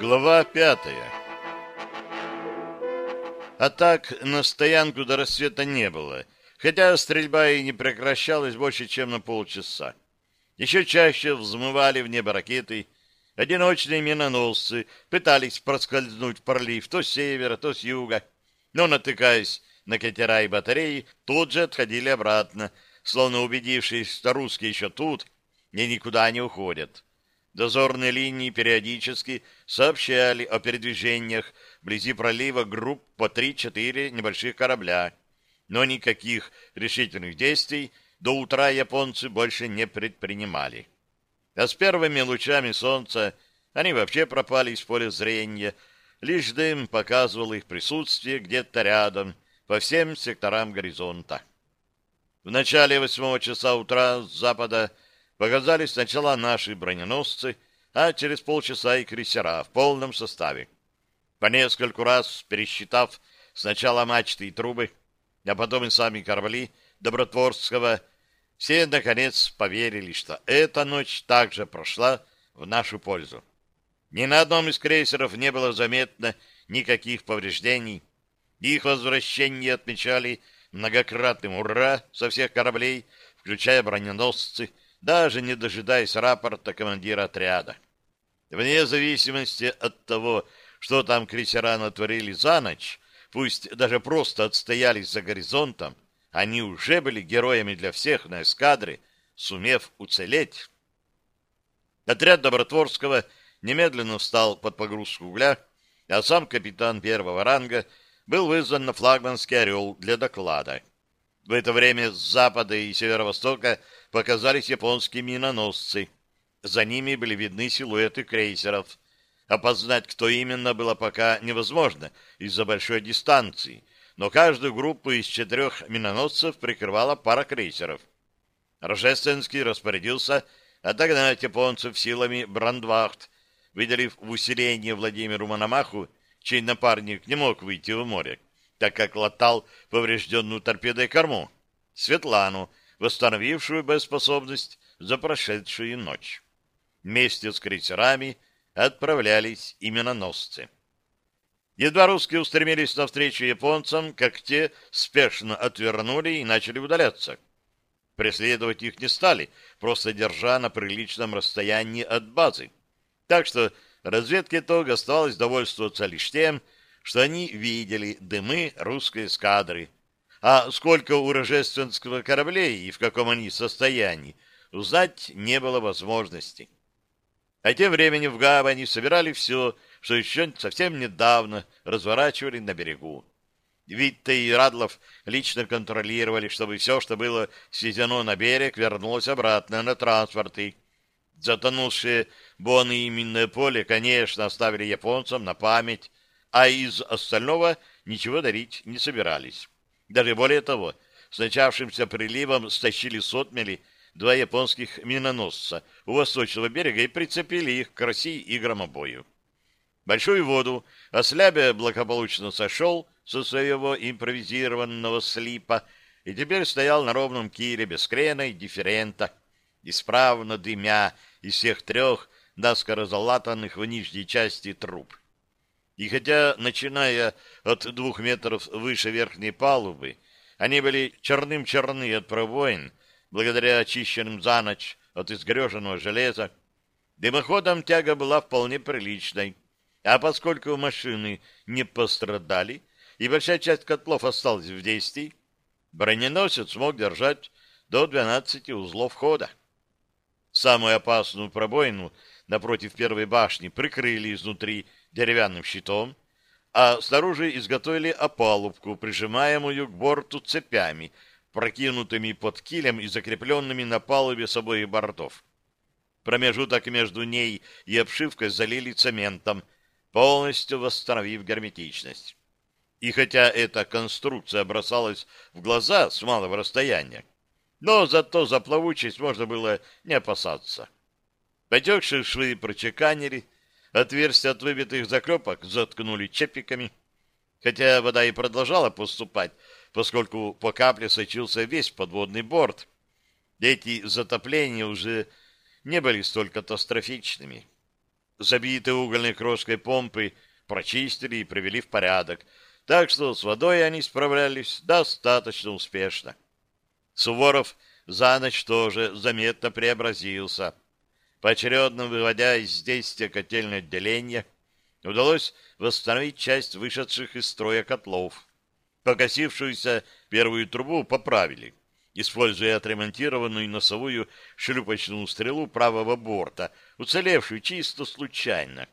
Глава пятая Атак на стоянку до рассвета не было, хотя стрельба и не прекращалась больше, чем на полчаса. Еще чаще взмывали в небо ракеты, одиночные миноносцы пытались проскользнуть в пролив то с севера, то с юга, но, натыкаясь на катера и батареи, тут же отходили обратно, словно убедившись, что русские еще тут и никуда не уходят. Дозорные линии периодически сообщали о передвижениях вблизи пролива групп по 3-4 небольших корабля, но никаких решительных действий до утра японцы больше не предпринимали. А с первыми лучами солнца они вообще пропали из поля зрения, лишь дым показывал их присутствие где-то рядом, по всем секторам горизонта. В начале восьмого часа утра с запада показались сначала наши броненосцы, а через полчаса и крейсера в полном составе. По нескольку раз пересчитав сначала мачты и трубы, а потом и сами корабли Добротворского, все, наконец, поверили, что эта ночь также прошла в нашу пользу. Ни на одном из крейсеров не было заметно никаких повреждений. Их возвращение отмечали многократным «Ура!» со всех кораблей, включая броненосцы, даже не дожидаясь рапорта командира отряда. Вне зависимости от того, что там крейсера натворили за ночь, пусть даже просто отстоялись за горизонтом, они уже были героями для всех на эскадре, сумев уцелеть. Отряд Добротворского немедленно встал под погрузку угля, а сам капитан первого ранга был вызван на флагманский «Орел» для доклада. В это время с запада и северо-востока показались японские миноносцы. За ними были видны силуэты крейсеров. Опознать, кто именно, было пока невозможно из-за большой дистанции, но каждую группу из четырех миноносцев прикрывала пара крейсеров. Рожественский распорядился отогнать японцев силами Брандвахт, выделив в усиление Владимиру Мономаху, чей напарник не мог выйти в море, так как латал поврежденную торпедой корму, Светлану, восстановившую боеспособность за прошедшую ночь. Вместе с крейсерами отправлялись именоносцы. Едва русские устремились навстречу японцам, как те спешно отвернули и начали удаляться. Преследовать их не стали, просто держа на приличном расстоянии от базы. Так что разведке ТОГ оставалось довольствоваться лишь тем, что они видели дымы русской эскадры, а сколько у рожественского кораблей и в каком они состоянии, узнать не было возможности. А тем временем в гавани собирали все, что еще совсем недавно разворачивали на берегу. Витте и Радлов лично контролировали, чтобы все, что было свезено на берег, вернулось обратно на транспорты. Затонувшие боны и минное поле, конечно, оставили японцам на память, а из остального ничего дарить не собирались. Даже более того, с начавшимся приливом стащили сотмели два японских миноносца у восточного берега и прицепили их к России и громобою. Большую воду Ослябя благополучно сошел со своего импровизированного слипа и теперь стоял на ровном киле без крена и дифферента, исправно дымя из всех трех наскоро залатанных в нижней части труб. И хотя, начиная от двух метров выше верхней палубы, они были черным-черны от пробоин, благодаря очищенным за ночь от изгреженного железа, дымоходом тяга была вполне приличной, а поскольку машины не пострадали и большая часть котлов осталась в действии, броненосец смог держать до 12 узлов хода. Самую опасную пробоину напротив первой башни прикрыли изнутри деревянным щитом, а снаружи изготовили опалубку, прижимаемую к борту цепями, прокинутыми под килем и закрепленными на палубе с обоих бортов. Промежуток между ней и обшивкой залили цементом, полностью восстановив герметичность. И хотя эта конструкция бросалась в глаза с малого расстояния, но зато за плавучесть можно было не опасаться. Потекшие швы прочеканили, Отверстия от выбитых заклепок заткнули чепиками, хотя вода и продолжала поступать, поскольку по капле сочился весь подводный борт. Эти затопления уже не были столь катастрофичными. Забитые угольной крошкой помпы прочистили и привели в порядок, так что с водой они справлялись достаточно успешно. Суворов за ночь тоже заметно преобразился. Поочередно выводя из действия котельное отделение, удалось восстановить часть вышедших из строя котлов. Покосившуюся первую трубу поправили, используя отремонтированную носовую шлюпочную стрелу правого борта, уцелевшую чисто случайно.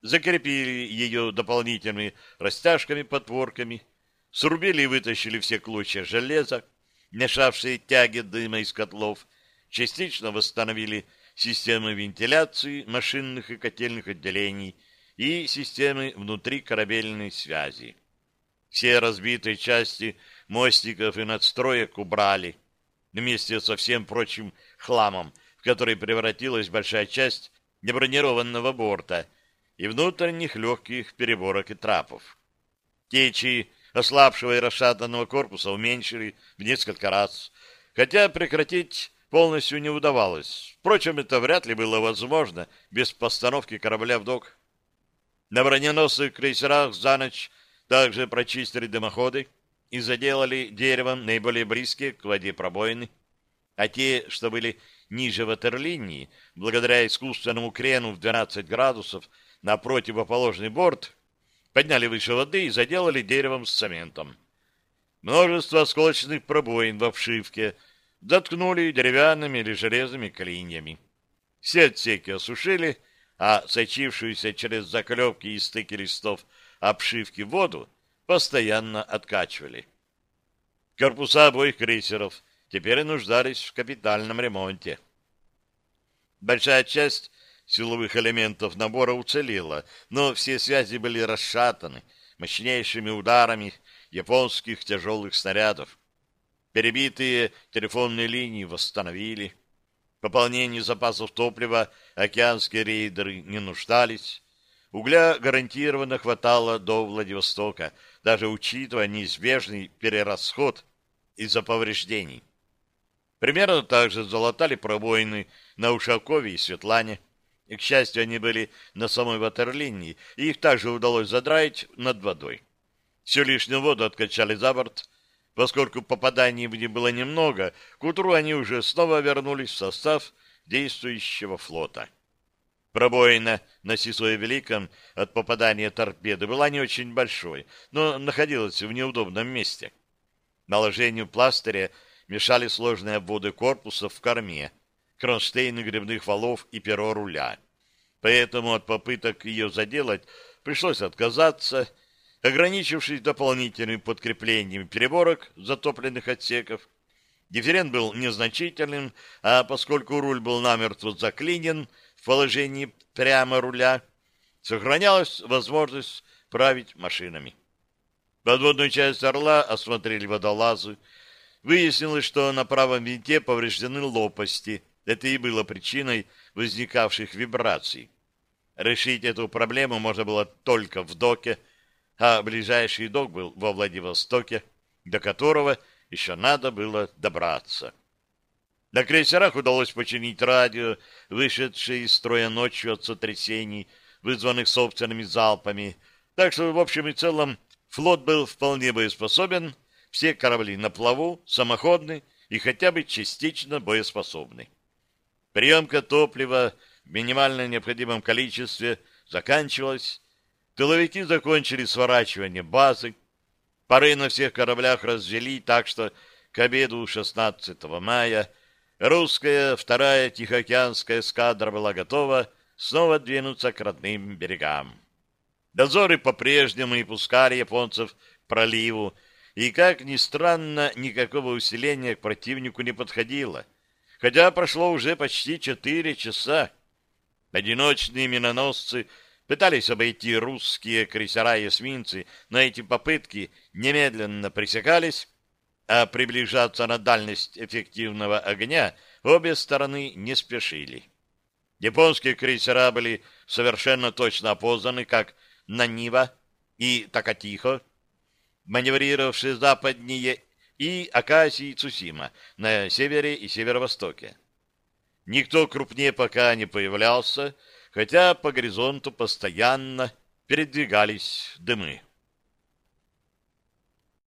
Закрепили ее дополнительными растяжками-подпорками, срубили и вытащили все клочья железа, мешавшие тяге дыма из котлов, частично восстановили системы вентиляции машинных и котельных отделений и системы внутри корабельной связи. Все разбитые части мостиков и надстроек убрали, вместе со всем прочим хламом, в который превратилась большая часть небронированного борта и внутренних легких переборок и трапов. Течи ослабшего и расшатанного корпуса уменьшили в несколько раз, хотя прекратить полностью не удавалось. Впрочем, это вряд ли было возможно без постановки корабля в док. На броненосных крейсерах за ночь также прочистили дымоходы и заделали деревом наиболее близкие к воде пробоины, а те, что были ниже ватерлинии, благодаря искусственному крену в 12 градусов на противоположный борт, подняли выше воды и заделали деревом с цементом. Множество осколочных пробоин в обшивке заткнули деревянными или железными клиньями. Все отсеки осушили, а сочившуюся через заклепки и стыки листов обшивки воду постоянно откачивали. Корпуса обоих крейсеров теперь нуждались в капитальном ремонте. Большая часть силовых элементов набора уцелела, но все связи были расшатаны мощнейшими ударами японских тяжелых снарядов. Перебитые телефонные линии восстановили. Пополнение запасов топлива океанские рейдеры не нуждались. Угля гарантированно хватало до Владивостока, даже учитывая неизбежный перерасход из-за повреждений. Примерно так же залатали пробоины на Ушакове и Светлане. И, к счастью, они были на самой ватерлинии, и их также удалось задраить над водой. Всю лишнюю воду откачали за борт. Поскольку попаданий в них было немного, к утру они уже снова вернулись в состав действующего флота. Пробоина на Сисое Великом от попадания торпеды была не очень большой, но находилась в неудобном месте. Наложению пластыря мешали сложные обводы корпуса в корме, кронштейны грибных валов и перо руля. Поэтому от попыток ее заделать пришлось отказаться, ограничившись дополнительным подкреплением переборок затопленных отсеков. Дифферент был незначительным, а поскольку руль был намертво заклинен в положении прямо руля, сохранялась возможность править машинами. Подводную часть «Орла» осмотрели водолазы. Выяснилось, что на правом винте повреждены лопасти – это и было причиной возникавших вибраций. Решить эту проблему можно было только в доке, а ближайший док был во Владивостоке, до которого еще надо было добраться. На крейсерах удалось починить радио, вышедшее из строя ночью от сотрясений, вызванных собственными залпами. Так что, в общем и целом, флот был вполне боеспособен, все корабли на плаву, самоходны и хотя бы частично боеспособны. Приемка топлива в минимально необходимом количестве заканчивалась. Тыловики закончили сворачивание базы. Пары на всех кораблях развели, так что к обеду 16 мая русская вторая Тихоокеанская эскадра была готова снова двинуться к родным берегам. Дозоры по-прежнему не пускали японцев к проливу, и, как ни странно, никакого усиления к противнику не подходило — хотя прошло уже почти четыре часа. Одиночные миноносцы пытались обойти русские крейсера и эсминцы, но эти попытки немедленно пресекались, а приближаться на дальность эффективного огня обе стороны не спешили. Японские крейсера были совершенно точно опознаны как Нанива и Такатихо, маневрировавшие западнее и Акаси и Цусима на севере и северо-востоке. Никто крупнее пока не появлялся, хотя по горизонту постоянно передвигались дымы.